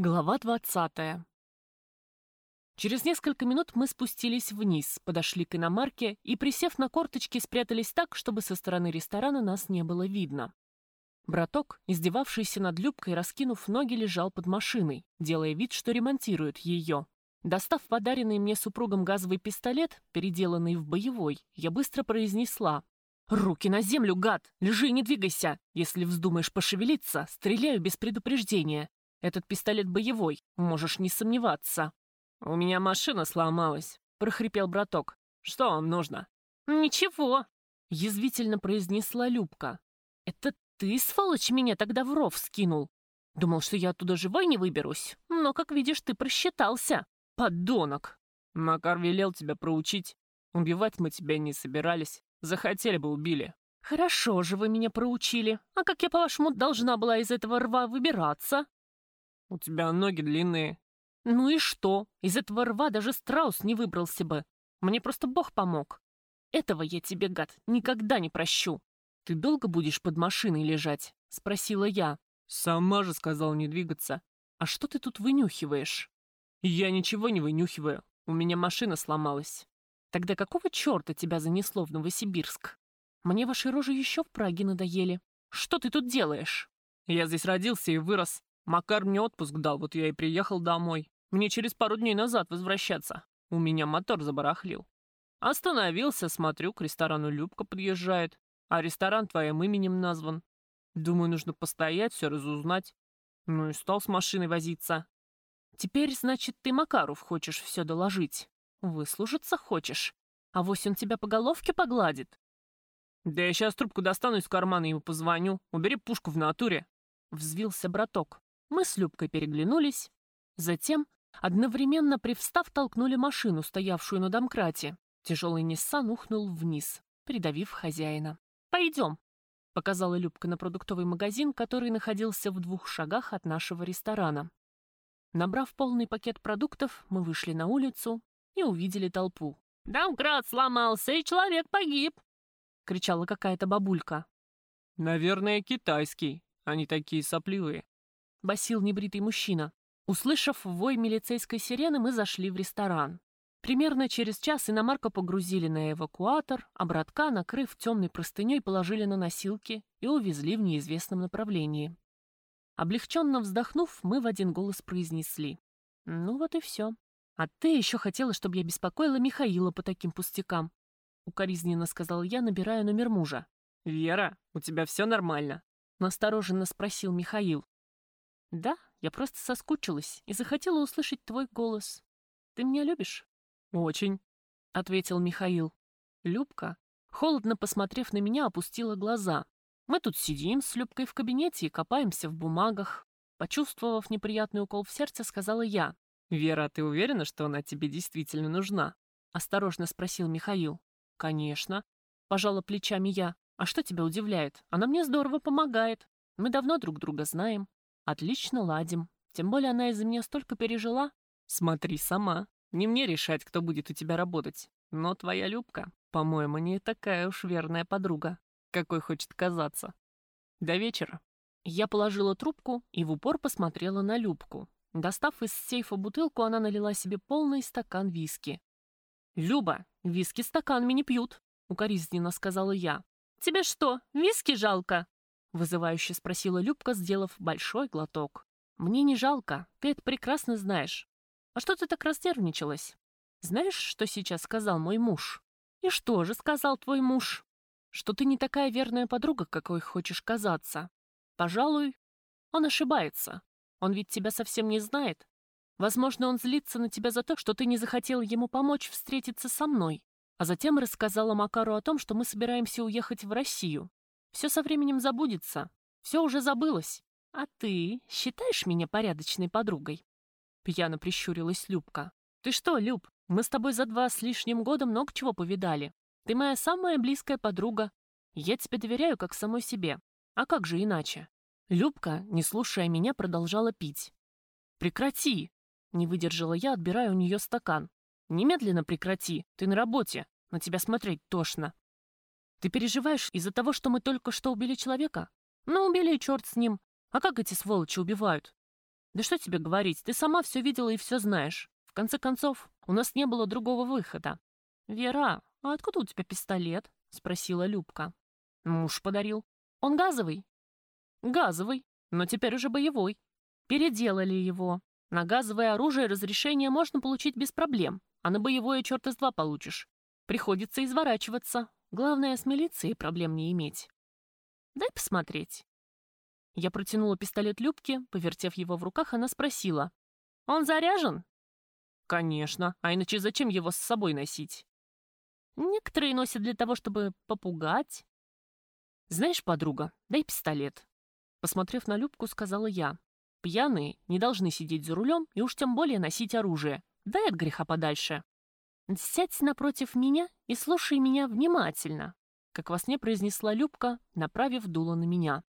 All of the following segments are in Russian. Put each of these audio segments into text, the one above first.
Глава двадцатая. Через несколько минут мы спустились вниз, подошли к иномарке и, присев на корточки, спрятались так, чтобы со стороны ресторана нас не было видно. Браток, издевавшийся над Любкой, раскинув ноги, лежал под машиной, делая вид, что ремонтирует ее. Достав подаренный мне супругом газовый пистолет, переделанный в боевой, я быстро произнесла. «Руки на землю, гад! Лежи и не двигайся! Если вздумаешь пошевелиться, стреляю без предупреждения. Этот пистолет боевой, можешь не сомневаться». «У меня машина сломалась», — прохрипел браток. «Что вам нужно?» «Ничего», — язвительно произнесла Любка. «Это ты, сволочь, меня тогда в ров скинул. Думал, что я оттуда живой не выберусь, но, как видишь, ты просчитался. Подонок!» «Макар велел тебя проучить. Убивать мы тебя не собирались. Захотели бы, убили». «Хорошо же вы меня проучили. А как я, по-вашему, должна была из этого рва выбираться?» «У тебя ноги длинные». «Ну и что? Из этого рва даже страус не выбрался бы. Мне просто Бог помог. Этого я тебе, гад, никогда не прощу. Ты долго будешь под машиной лежать?» — спросила я. «Сама же сказал не двигаться». «А что ты тут вынюхиваешь?» «Я ничего не вынюхиваю. У меня машина сломалась». «Тогда какого черта тебя занесло в Новосибирск? Мне ваши рожи еще в Праге надоели. Что ты тут делаешь?» «Я здесь родился и вырос. Макар мне отпуск дал, вот я и приехал домой. Мне через пару дней назад возвращаться. У меня мотор забарахлил. Остановился, смотрю, к ресторану Любка подъезжает. А ресторан твоим именем назван. Думаю, нужно постоять, все разузнать. Ну и стал с машиной возиться. Теперь, значит, ты Макаров хочешь все доложить. Выслужиться хочешь. А вось он тебя по головке погладит. Да я сейчас трубку достану из кармана и ему позвоню. Убери пушку в натуре. Взвился браток. Мы с Любкой переглянулись. Затем, одновременно привстав, толкнули машину, стоявшую на домкрате. Тяжелый Ниссан ухнул вниз, придавив хозяина. «Пойдем», — показала Любка на продуктовый магазин, который находился в двух шагах от нашего ресторана. Набрав полный пакет продуктов, мы вышли на улицу и увидели толпу. «Домкрат сломался, и человек погиб!» — кричала какая-то бабулька. «Наверное, китайский. Они такие сопливые», — басил небритый мужчина. Услышав вой милицейской сирены, мы зашли в ресторан. Примерно через час иномарку погрузили на эвакуатор, а братка, накрыв темной простыней, положили на носилки и увезли в неизвестном направлении. Облегченно вздохнув, мы в один голос произнесли. «Ну вот и все. А ты еще хотела, чтобы я беспокоила Михаила по таким пустякам», — укоризненно сказал я, набирая номер мужа. «Вера, у тебя все нормально?» — настороженно спросил Михаил. «Да, я просто соскучилась и захотела услышать твой голос. Ты меня любишь?» «Очень», — ответил Михаил. Любка, холодно посмотрев на меня, опустила глаза. Мы тут сидим с Любкой в кабинете и копаемся в бумагах. Почувствовав неприятный укол в сердце, сказала я. «Вера, ты уверена, что она тебе действительно нужна?» — осторожно спросил Михаил. «Конечно», — пожала плечами я. «А что тебя удивляет? Она мне здорово помогает. Мы давно друг друга знаем. Отлично ладим. Тем более она из-за меня столько пережила. Смотри сама. Не мне решать, кто будет у тебя работать. Но твоя Любка, по-моему, не такая уж верная подруга, какой хочет казаться. До вечера. Я положила трубку и в упор посмотрела на Любку. Достав из сейфа бутылку, она налила себе полный стакан виски. «Люба, виски стаканами не пьют», — укоризненно сказала я. «Тебе что, виски жалко?» — вызывающе спросила Любка, сделав большой глоток. «Мне не жалко, ты это прекрасно знаешь. А что ты так разнервничалась? Знаешь, что сейчас сказал мой муж?» «И что же сказал твой муж?» «Что ты не такая верная подруга, какой хочешь казаться. Пожалуй, он ошибается. Он ведь тебя совсем не знает. Возможно, он злится на тебя за то, что ты не захотел ему помочь встретиться со мной, а затем рассказала Макару о том, что мы собираемся уехать в Россию. Все со временем забудется. Все уже забылось. А ты считаешь меня порядочной подругой?» Пьяно прищурилась Любка. «Ты что, Люб, мы с тобой за два с лишним года много чего повидали. Ты моя самая близкая подруга. Я тебе доверяю как самой себе. А как же иначе?» Любка, не слушая меня, продолжала пить. «Прекрати!» — не выдержала я, отбирая у нее стакан. «Немедленно прекрати, ты на работе, на тебя смотреть тошно. Ты переживаешь из-за того, что мы только что убили человека? Ну, убили, и черт с ним. А как эти сволочи убивают? Да что тебе говорить, ты сама все видела и все знаешь. В конце концов, у нас не было другого выхода. Вера, а откуда у тебя пистолет? Спросила Любка. Муж подарил. Он газовый? Газовый, но теперь уже боевой. Переделали его. На газовое оружие разрешение можно получить без проблем, а на боевое черт из два получишь. Приходится изворачиваться. Главное, с милицией проблем не иметь. Дай посмотреть. Я протянула пистолет Любке, повертев его в руках, она спросила. «Он заряжен?» «Конечно, а иначе зачем его с собой носить?» «Некоторые носят для того, чтобы попугать». «Знаешь, подруга, дай пистолет». Посмотрев на Любку, сказала я. «Пьяные не должны сидеть за рулем и уж тем более носить оружие. Дай от греха подальше». «Сядь напротив меня и слушай меня внимательно», как во сне произнесла Любка, направив дуло на меня.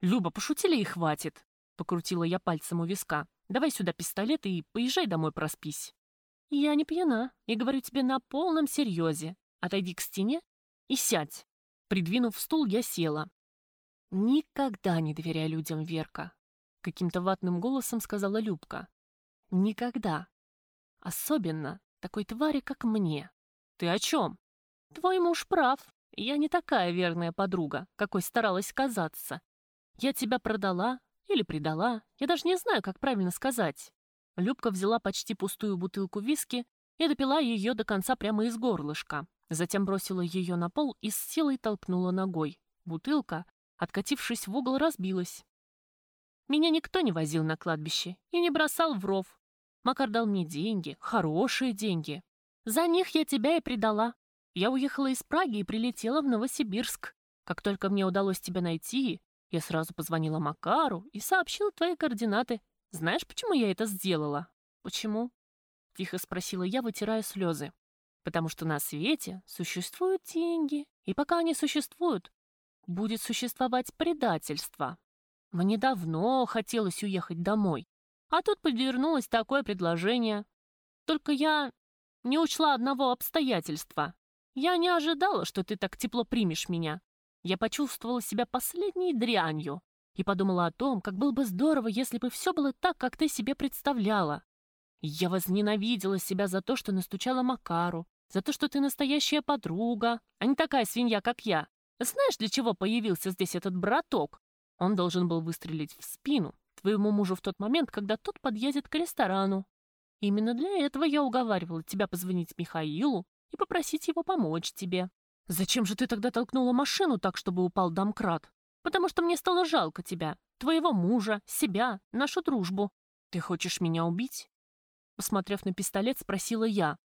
«Люба, пошутили и хватит!» — покрутила я пальцем у виска. «Давай сюда пистолет и поезжай домой проспись». «Я не пьяна и говорю тебе на полном серьезе. Отойди к стене и сядь». Придвинув стул, я села. «Никогда не доверяй людям, Верка», — каким-то ватным голосом сказала Любка. «Никогда. Особенно такой твари, как мне. Ты о чем? Твой муж прав. Я не такая верная подруга, какой старалась казаться. Я тебя продала или предала, я даже не знаю, как правильно сказать. Любка взяла почти пустую бутылку виски и допила ее до конца прямо из горлышка. Затем бросила ее на пол и с силой толкнула ногой. Бутылка, откатившись в угол, разбилась. Меня никто не возил на кладбище и не бросал в ров. Макар дал мне деньги, хорошие деньги. За них я тебя и предала. Я уехала из Праги и прилетела в Новосибирск. Как только мне удалось тебя найти, я сразу позвонила Макару и сообщила твои координаты. Знаешь, почему я это сделала? Почему? Тихо спросила я, вытирая слезы. Потому что на свете существуют деньги, и пока они существуют, будет существовать предательство. Мне давно хотелось уехать домой, а тут подвернулось такое предложение. Только я не учла одного обстоятельства. Я не ожидала, что ты так тепло примешь меня. Я почувствовала себя последней дрянью и подумала о том, как было бы здорово, если бы все было так, как ты себе представляла. Я возненавидела себя за то, что настучала Макару, за то, что ты настоящая подруга, а не такая свинья, как я. Знаешь, для чего появился здесь этот браток? Он должен был выстрелить в спину твоему мужу в тот момент, когда тот подъедет к ресторану. Именно для этого я уговаривала тебя позвонить Михаилу и попросить его помочь тебе. «Зачем же ты тогда толкнула машину так, чтобы упал домкрат? Потому что мне стало жалко тебя, твоего мужа, себя, нашу дружбу. Ты хочешь меня убить?» Посмотрев на пистолет, спросила я.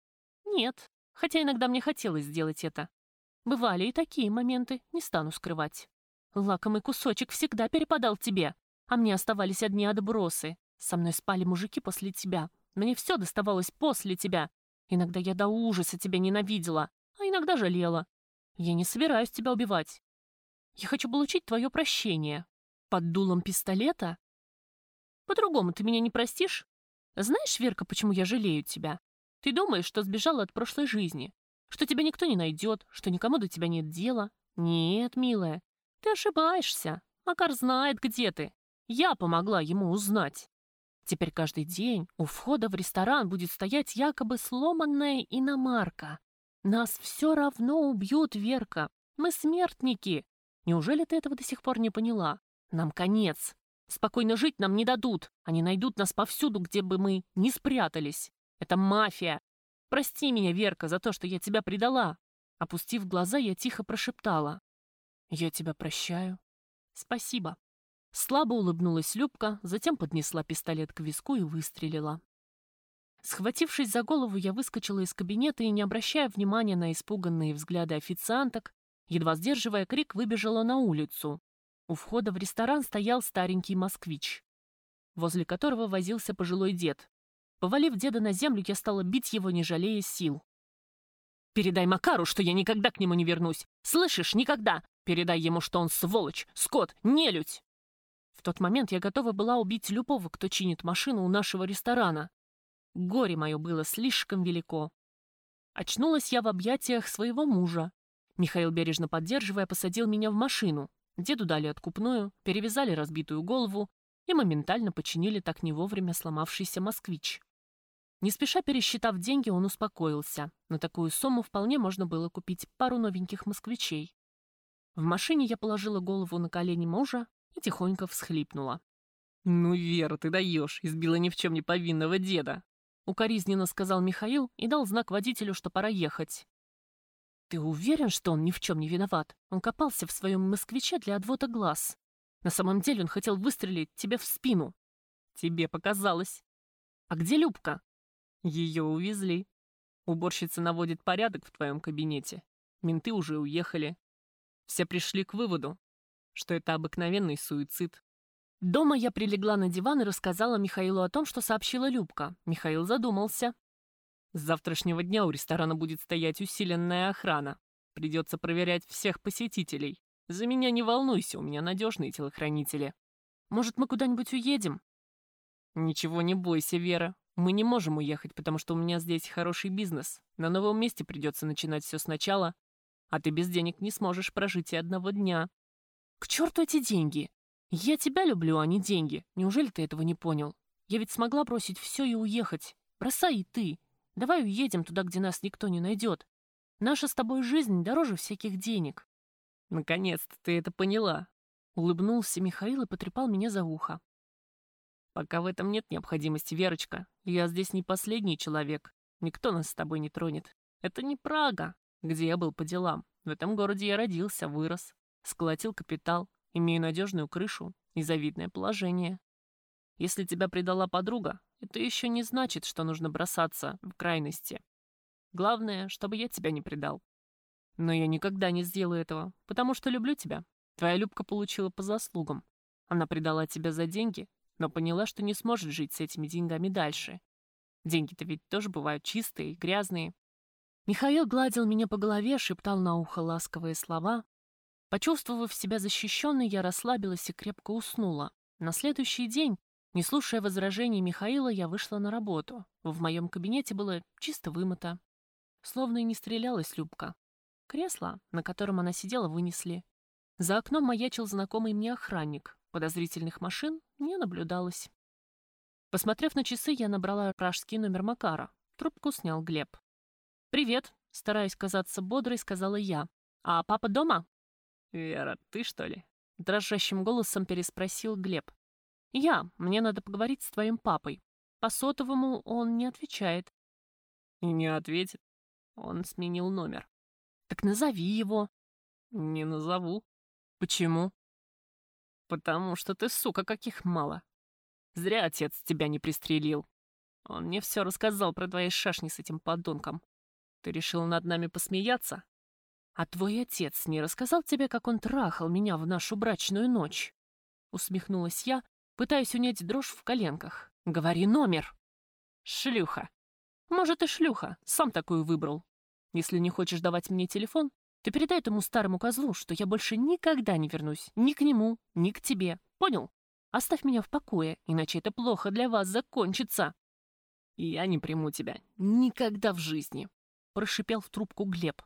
«Нет, хотя иногда мне хотелось сделать это. Бывали и такие моменты, не стану скрывать. Лакомый кусочек всегда перепадал тебе, а мне оставались одни отбросы. Со мной спали мужики после тебя. Мне все доставалось после тебя. Иногда я до ужаса тебя ненавидела, а иногда жалела. Я не собираюсь тебя убивать. Я хочу получить твое прощение. Под дулом пистолета? По-другому ты меня не простишь? Знаешь, Верка, почему я жалею тебя? Ты думаешь, что сбежала от прошлой жизни, что тебя никто не найдет, что никому до тебя нет дела. Нет, милая, ты ошибаешься. Макар знает, где ты. Я помогла ему узнать. Теперь каждый день у входа в ресторан будет стоять якобы сломанная иномарка. Нас все равно убьют, Верка. Мы смертники. Неужели ты этого до сих пор не поняла? Нам конец. Спокойно жить нам не дадут. Они найдут нас повсюду, где бы мы ни спрятались. Это мафия. Прости меня, Верка, за то, что я тебя предала. Опустив глаза, я тихо прошептала. Я тебя прощаю. Спасибо. Слабо улыбнулась Любка, затем поднесла пистолет к виску и выстрелила. Схватившись за голову, я выскочила из кабинета и, не обращая внимания на испуганные взгляды официанток, едва сдерживая крик, выбежала на улицу. У входа в ресторан стоял старенький москвич, возле которого возился пожилой дед. Повалив деда на землю, я стала бить его, не жалея сил. «Передай Макару, что я никогда к нему не вернусь! Слышишь, никогда! Передай ему, что он сволочь, скот, нелюдь!» В тот момент я готова была убить любого, кто чинит машину у нашего ресторана. Горе мое было слишком велико. Очнулась я в объятиях своего мужа. Михаил, бережно поддерживая, посадил меня в машину. Деду дали откупную, перевязали разбитую голову, и моментально починили так не вовремя сломавшийся москвич. Не спеша пересчитав деньги, он успокоился. На такую сумму вполне можно было купить пару новеньких москвичей. В машине я положила голову на колени мужа и тихонько всхлипнула. «Ну, Вера, ты даешь, избила ни в чем не повинного деда», укоризненно сказал Михаил и дал знак водителю, что пора ехать. «Ты уверен, что он ни в чем не виноват? Он копался в своем москвиче для отвода глаз. На самом деле он хотел выстрелить тебе в спину. Тебе показалось. А где Любка? Ее увезли. Уборщица наводит порядок в твоем кабинете. Менты уже уехали. Все пришли к выводу, что это обыкновенный суицид. Дома я прилегла на диван и рассказала Михаилу о том, что сообщила Любка. Михаил задумался. С завтрашнего дня у ресторана будет стоять усиленная охрана. Придется проверять всех посетителей. За меня не волнуйся, у меня надежные телохранители. Может, мы куда-нибудь уедем? Ничего не бойся, Вера. Мы не можем уехать, потому что у меня здесь хороший бизнес. На новом месте придется начинать все сначала, а ты без денег не сможешь прожить и одного дня. К черту эти деньги! Я тебя люблю, а не деньги. Неужели ты этого не понял? Я ведь смогла бросить все и уехать. Бросай и ты. Давай уедем туда, где нас никто не найдет. Наша с тобой жизнь дороже всяких денег. Наконец-то ты это поняла. Улыбнулся Михаил и потрепал меня за ухо. Пока в этом нет необходимости, Верочка. Я здесь не последний человек. Никто нас с тобой не тронет. Это не Прага, где я был по делам. В этом городе я родился, вырос, сколотил капитал, имею надежную крышу и завидное положение. Если тебя предала подруга, это еще не значит, что нужно бросаться в крайности. Главное, чтобы я тебя не предал. Но я никогда не сделаю этого, потому что люблю тебя. Твоя Любка получила по заслугам. Она предала тебя за деньги, но поняла, что не сможет жить с этими деньгами дальше. Деньги-то ведь тоже бывают чистые, грязные. Михаил гладил меня по голове, шептал на ухо ласковые слова. Почувствовав себя защищенной, я расслабилась и крепко уснула. На следующий день, не слушая возражений Михаила, я вышла на работу. В моем кабинете было чисто вымыто. Словно и не стрелялась Любка. Кресло, на котором она сидела, вынесли. За окном маячил знакомый мне охранник. Подозрительных машин не наблюдалось. Посмотрев на часы, я набрала пражский номер Макара. Трубку снял Глеб. «Привет», — стараясь казаться бодрой, сказала я. «А папа дома?» «Вера, ты что ли?» — дрожащим голосом переспросил Глеб. «Я. Мне надо поговорить с твоим папой. По сотовому он не отвечает». «И не ответит?» Он сменил номер. Так назови его. Не назову. Почему? Потому что ты, сука, каких мало. Зря отец тебя не пристрелил. Он мне все рассказал про твои шашни с этим подонком. Ты решил над нами посмеяться? А твой отец не рассказал тебе, как он трахал меня в нашу брачную ночь? Усмехнулась я, пытаясь унять дрожь в коленках. Говори номер. Шлюха. Может, и шлюха. Сам такую выбрал. Если не хочешь давать мне телефон, то передай этому старому козлу, что я больше никогда не вернусь ни к нему, ни к тебе. Понял? Оставь меня в покое, иначе это плохо для вас закончится. Я не приму тебя. Никогда в жизни. Прошипел в трубку Глеб.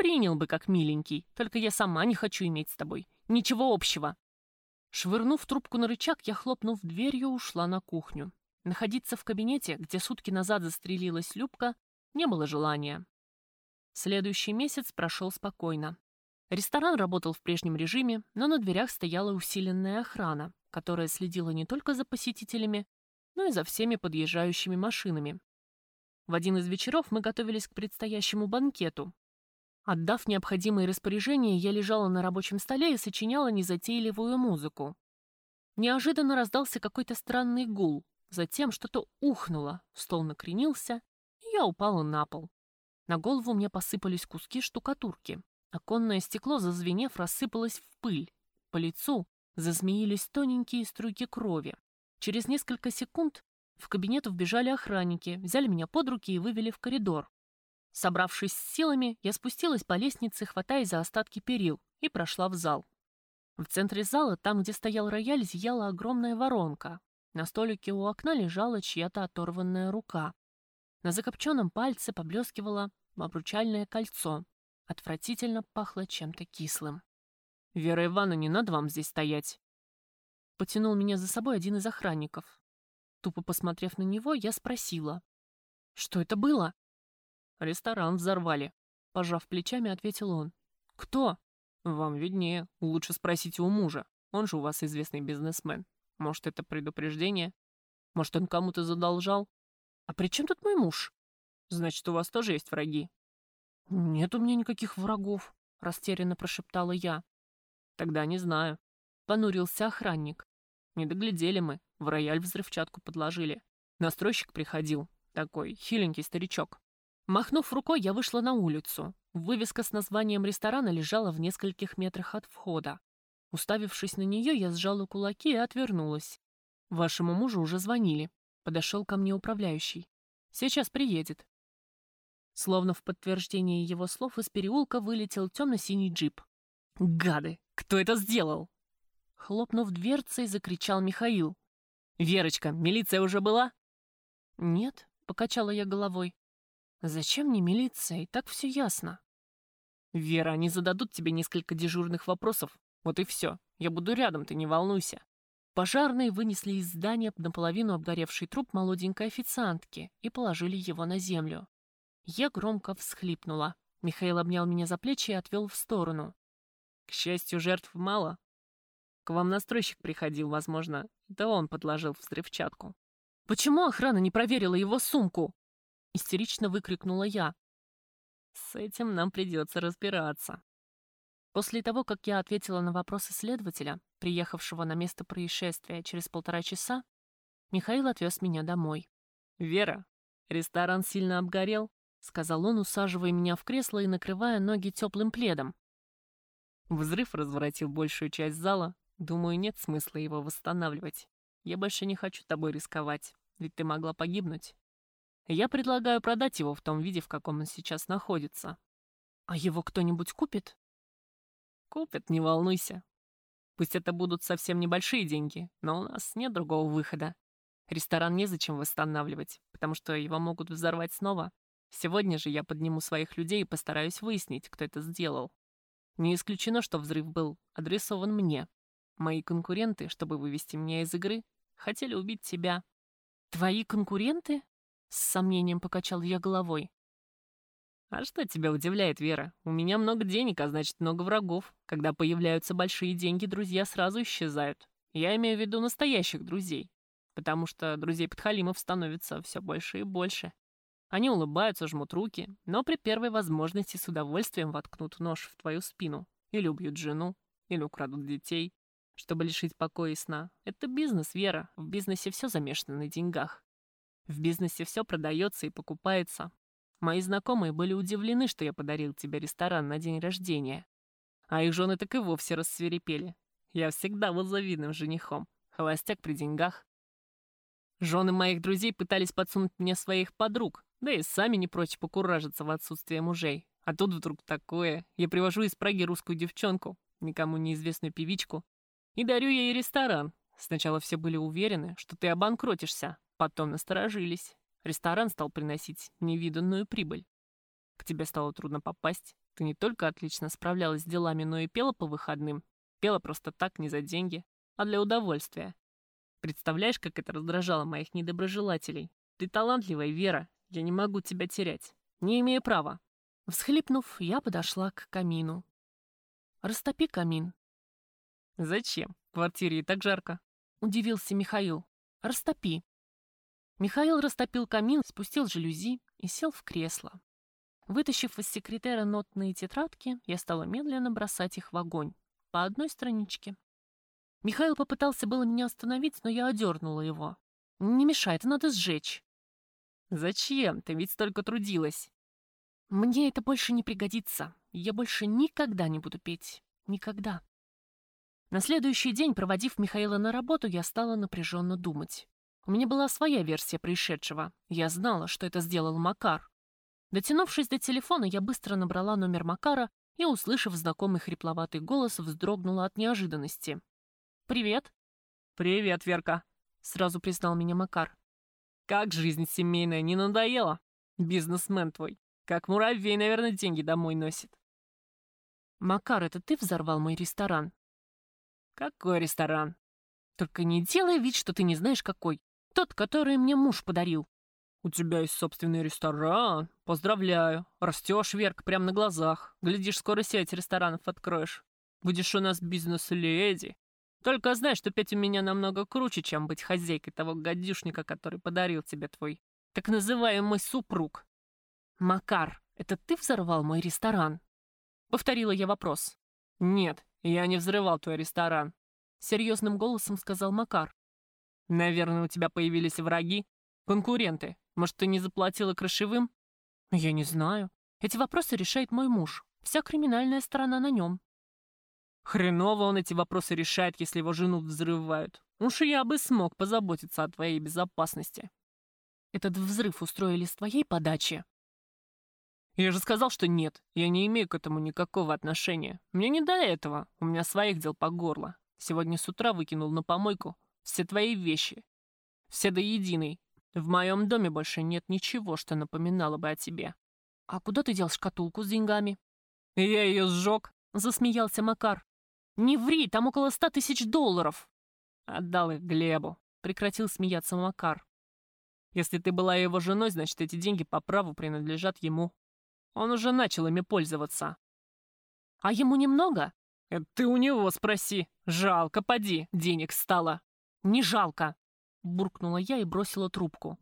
Принял бы как миленький, только я сама не хочу иметь с тобой. Ничего общего. Швырнув трубку на рычаг, я, хлопнув дверью, ушла на кухню. Находиться в кабинете, где сутки назад застрелилась Любка, не было желания. Следующий месяц прошел спокойно. Ресторан работал в прежнем режиме, но на дверях стояла усиленная охрана, которая следила не только за посетителями, но и за всеми подъезжающими машинами. В один из вечеров мы готовились к предстоящему банкету. Отдав необходимые распоряжения, я лежала на рабочем столе и сочиняла незатейливую музыку. Неожиданно раздался какой-то странный гул, затем что-то ухнуло, стол накренился, и я упала на пол. На голову мне посыпались куски штукатурки. Оконное стекло, зазвенев, рассыпалось в пыль. По лицу зазмеились тоненькие струйки крови. Через несколько секунд в кабинет вбежали охранники, взяли меня под руки и вывели в коридор. Собравшись с силами, я спустилась по лестнице, хватаясь за остатки перил, и прошла в зал. В центре зала, там, где стоял рояль, зияла огромная воронка. На столике у окна лежала чья-то оторванная рука. На закопченном пальце поблескивала обручальное кольцо. Отвратительно пахло чем-то кислым. «Вера Ивановна, не надо вам здесь стоять!» Потянул меня за собой один из охранников. Тупо посмотрев на него, я спросила. «Что это было?» «Ресторан взорвали», — пожав плечами, ответил он. «Кто?» «Вам виднее. Лучше спросите у мужа. Он же у вас известный бизнесмен. Может, это предупреждение? Может, он кому-то задолжал? А при чем тут мой муж? Значит, у вас тоже есть враги? Нет у меня никаких врагов, растерянно прошептала я. Тогда не знаю. Понурился охранник. Не доглядели мы, в рояль взрывчатку подложили. Настройщик приходил, такой хиленький старичок. Махнув рукой, я вышла на улицу. Вывеска с названием ресторана лежала в нескольких метрах от входа. Уставившись на нее, я сжала кулаки и отвернулась. Вашему мужу уже звонили. Подошел ко мне управляющий. Сейчас приедет. Словно в подтверждение его слов из переулка вылетел темно-синий джип. «Гады! Кто это сделал?» Хлопнув дверцей, закричал Михаил. «Верочка, милиция уже была?» «Нет», — покачала я головой. «Зачем мне милиция? И так все ясно». «Вера, они зададут тебе несколько дежурных вопросов. Вот и все. Я буду рядом, ты не волнуйся». Пожарные вынесли из здания наполовину обгоревший труп молоденькой официантки и положили его на землю. Я громко всхлипнула. Михаил обнял меня за плечи и отвел в сторону. К счастью, жертв мало. К вам настройщик приходил, возможно. Это он подложил взрывчатку. «Почему охрана не проверила его сумку?» Истерично выкрикнула я. «С этим нам придется разбираться», После того, как я ответила на вопросы следователя, приехавшего на место происшествия через полтора часа, Михаил отвез меня домой. «Вера, ресторан сильно обгорел», — сказал он, усаживая меня в кресло и накрывая ноги теплым пледом. Взрыв разворотил большую часть зала. Думаю, нет смысла его восстанавливать. Я больше не хочу тобой рисковать, ведь ты могла погибнуть. Я предлагаю продать его в том виде, в каком он сейчас находится. А его кто-нибудь купит? Купят, не волнуйся. Пусть это будут совсем небольшие деньги, но у нас нет другого выхода. Ресторан незачем восстанавливать, потому что его могут взорвать снова. Сегодня же я подниму своих людей и постараюсь выяснить, кто это сделал. Не исключено, что взрыв был адресован мне. Мои конкуренты, чтобы вывести меня из игры, хотели убить тебя. Твои конкуренты? С сомнением покачал я головой. А что тебя удивляет, Вера? У меня много денег, а значит много врагов. Когда появляются большие деньги, друзья сразу исчезают. Я имею в виду настоящих друзей. Потому что друзей подхалимов становится все больше и больше. Они улыбаются, жмут руки, но при первой возможности с удовольствием воткнут нож в твою спину. Или убьют жену, или украдут детей, чтобы лишить покоя и сна. Это бизнес, Вера. В бизнесе все замешано на деньгах. В бизнесе все продается и покупается, Мои знакомые были удивлены, что я подарил тебе ресторан на день рождения. А их жены так и вовсе рассверепели. Я всегда был завидным женихом. Холостяк при деньгах. Жены моих друзей пытались подсунуть мне своих подруг, да и сами не прочь покуражиться в отсутствие мужей. А тут вдруг такое. Я привожу из Праги русскую девчонку, никому неизвестную певичку, и дарю ей ресторан. Сначала все были уверены, что ты обанкротишься, потом насторожились. Ресторан стал приносить невиданную прибыль. К тебе стало трудно попасть. Ты не только отлично справлялась с делами, но и пела по выходным. Пела просто так, не за деньги, а для удовольствия. Представляешь, как это раздражало моих недоброжелателей? Ты талантливая, Вера. Я не могу тебя терять. Не имею права. Всхлипнув, я подошла к камину. «Растопи камин». «Зачем? В квартире и так жарко», — удивился Михаил. «Растопи». Михаил растопил камин, спустил жалюзи и сел в кресло. Вытащив из секретера нотные тетрадки, я стала медленно бросать их в огонь, по одной страничке. Михаил попытался было меня остановить, но я одернула его. «Не мешай, это надо сжечь». «Зачем? Ты ведь столько трудилась». «Мне это больше не пригодится. Я больше никогда не буду петь. Никогда». На следующий день, проводив Михаила на работу, я стала напряженно думать. У меня была своя версия происшедшего. Я знала, что это сделал Макар. Дотянувшись до телефона, я быстро набрала номер Макара и, услышав знакомый хрипловатый голос, вздрогнула от неожиданности. «Привет». «Привет, Верка», — сразу признал меня Макар. «Как жизнь семейная, не надоела? Бизнесмен твой. Как муравей, наверное, деньги домой носит». «Макар, это ты взорвал мой ресторан?» «Какой ресторан?» Только не делай вид, что ты не знаешь какой. Тот, который мне муж подарил. У тебя есть собственный ресторан. Поздравляю. Растешь, Верк, прямо на глазах. Глядишь, скоро сеть ресторанов откроешь. Будешь у нас бизнес-леди. Только знай, что петь у меня намного круче, чем быть хозяйкой того гадюшника, который подарил тебе твой так называемый супруг. Макар, это ты взорвал мой ресторан? Повторила я вопрос. Нет, я не взрывал твой ресторан. Серьезным голосом сказал Макар. Наверное, у тебя появились враги, конкуренты. Может, ты не заплатила крышевым? Я не знаю. Эти вопросы решает мой муж. Вся криминальная сторона на нем. Хреново он эти вопросы решает, если его жену взрывают. Уж я бы смог позаботиться о твоей безопасности. Этот взрыв устроили с твоей подачи? Я же сказал, что нет. Я не имею к этому никакого отношения. Мне не до этого. У меня своих дел по горло. Сегодня с утра выкинул на помойку все твои вещи. Все до единой. В моем доме больше нет ничего, что напоминало бы о тебе. А куда ты дел шкатулку с деньгами? Я ее сжег, засмеялся Макар. Не ври, там около ста тысяч долларов. Отдал их Глебу. Прекратил смеяться Макар. Если ты была его женой, значит, эти деньги по праву принадлежат ему. Он уже начал ими пользоваться. А ему немного? Это ты у него спроси. Жалко, поди, денег стало. Не жалко. Буркнула я и бросила трубку.